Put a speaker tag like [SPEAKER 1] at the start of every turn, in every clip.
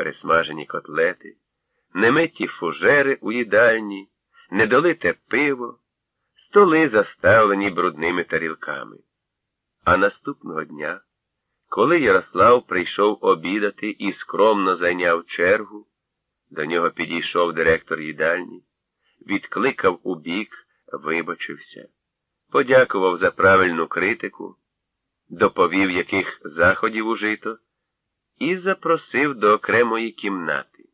[SPEAKER 1] пересмажені котлети, немиті фужери у їдальні, недолите пиво, столи заставлені брудними тарілками. А наступного дня, коли Ярослав прийшов обідати і скромно зайняв чергу, до нього підійшов директор їдальні, відкликав у бік, вибачився, подякував за правильну критику, доповів, яких заходів ужито, і запросив до окремої кімнати.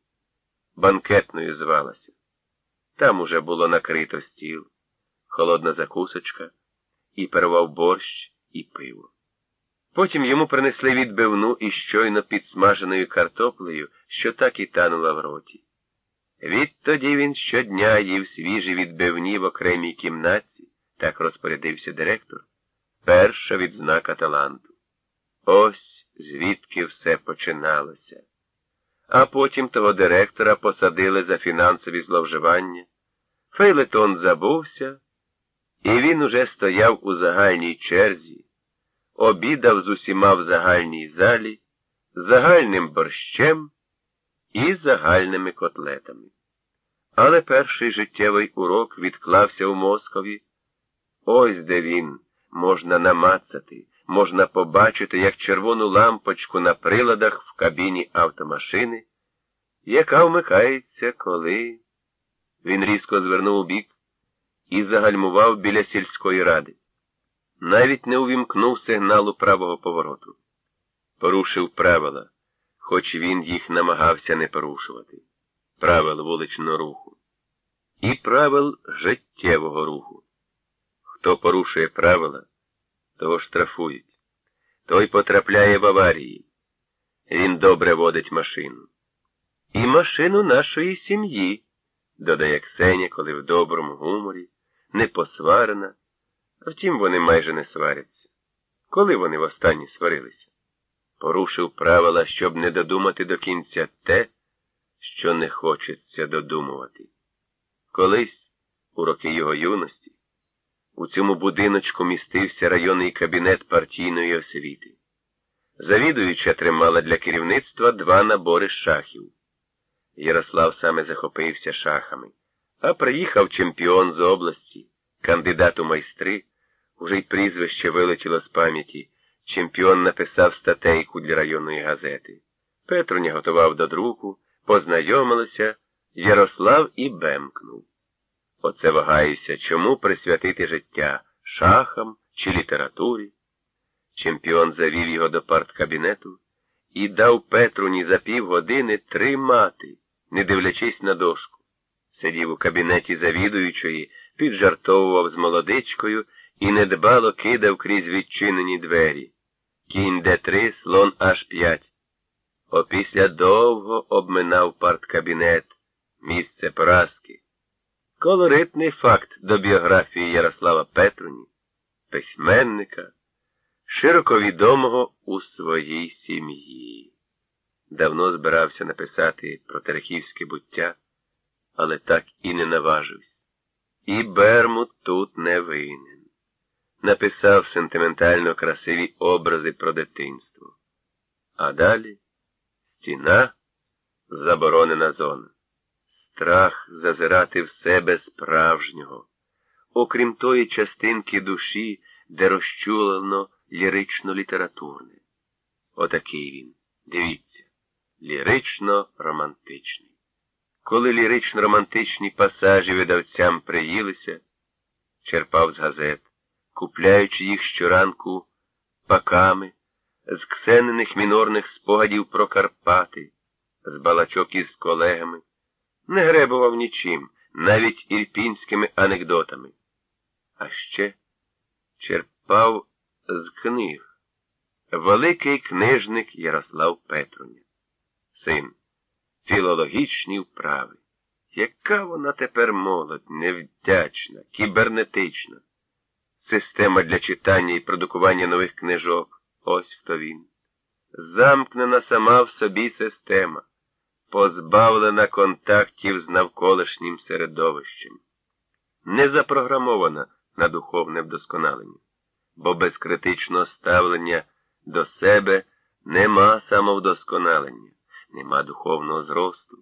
[SPEAKER 1] Банкетною звалася. Там уже було накрито стіл, холодна закусочка, і первав борщ і пиво. Потім йому принесли відбивну і щойно підсмаженою картоплею, що так і танула в роті. Відтоді він щодня їв свіжі відбивні в окремій кімнаті, так розпорядився директор, перша відзнака таланту. Ось звідки все починалося. А потім того директора посадили за фінансові зловживання. Фейлетон забувся, і він уже стояв у загальній черзі обідав з усіма в загальній залі, загальним борщем і загальними котлетами. Але перший життєвий урок відклався у Москові. Ось де він можна намацати, можна побачити, як червону лампочку на приладах в кабіні автомашини, яка вмикається, коли. Він різко звернув у бік і загальмував біля сільської ради навіть не увімкнув сигналу правого повороту. Порушив правила, хоч він їх намагався не порушувати. Правил вуличного руху. І правил життєвого руху. Хто порушує правила, того штрафують. Той потрапляє в аварії. Він добре водить машину. І машину нашої сім'ї, додає Ксеня, коли в доброму гуморі, не посварена. Втім, вони майже не сваряться. Коли вони востаннє сварилися? Порушив правила, щоб не додумати до кінця те, що не хочеться додумувати. Колись, у роки його юності, у цьому будиночку містився районний кабінет партійної освіти. Завідуюча тримала для керівництва два набори шахів. Ярослав саме захопився шахами, а приїхав чемпіон з області, кандидат у майстри. Уже й прізвище вилетіло з пам'яті. Чемпіон написав статейку для районної газети. Петруня готував до друку, познайомилися, Ярослав і бемкнув. Оце вагаюся, чому присвятити життя шахам чи літературі. Чемпіон завів його до парткабінету і дав Петруні за півгодини три мати, не дивлячись на дошку. Сидів у кабінеті завідуючої, піджартовував з молодичкою і недбало кидав крізь відчинені двері. Кінь де три, слон аж п'ять. Опісля довго обминав парткабінет, місце поразки. Колоритний факт до біографії Ярослава Петруні, письменника, широко відомого у своїй сім'ї. Давно збирався написати про терехівське буття, але так і не наважився. І Бермут тут не винен написав сентиментально красиві образи про дитинство. А далі стіна заборонена зона. Страх зазирати в себе справжнього, окрім тої частинки душі, де розчулено лірично літературне. Отакий він, дивіться, лірично-романтичний. Коли лірично-романтичні пасажі видавцям приїлися, черпав з газет купляючи їх щоранку паками, з ксенених мінорних спогадів про Карпати, з балачок із колегами, не гребував нічим, навіть ірпінськими анекдотами. А ще черпав з книг великий книжник Ярослав Петруня, син, філологічні вправи. Яка вона тепер молодь, невдячна, кібернетична. Система для читання і продукування нових книжок. Ось хто він. Замкнена сама в собі система, позбавлена контактів з навколишнім середовищем, не запрограмована на духовне вдосконалення, бо без критичного ставлення до себе нема самовдосконалення, нема духовного зросту.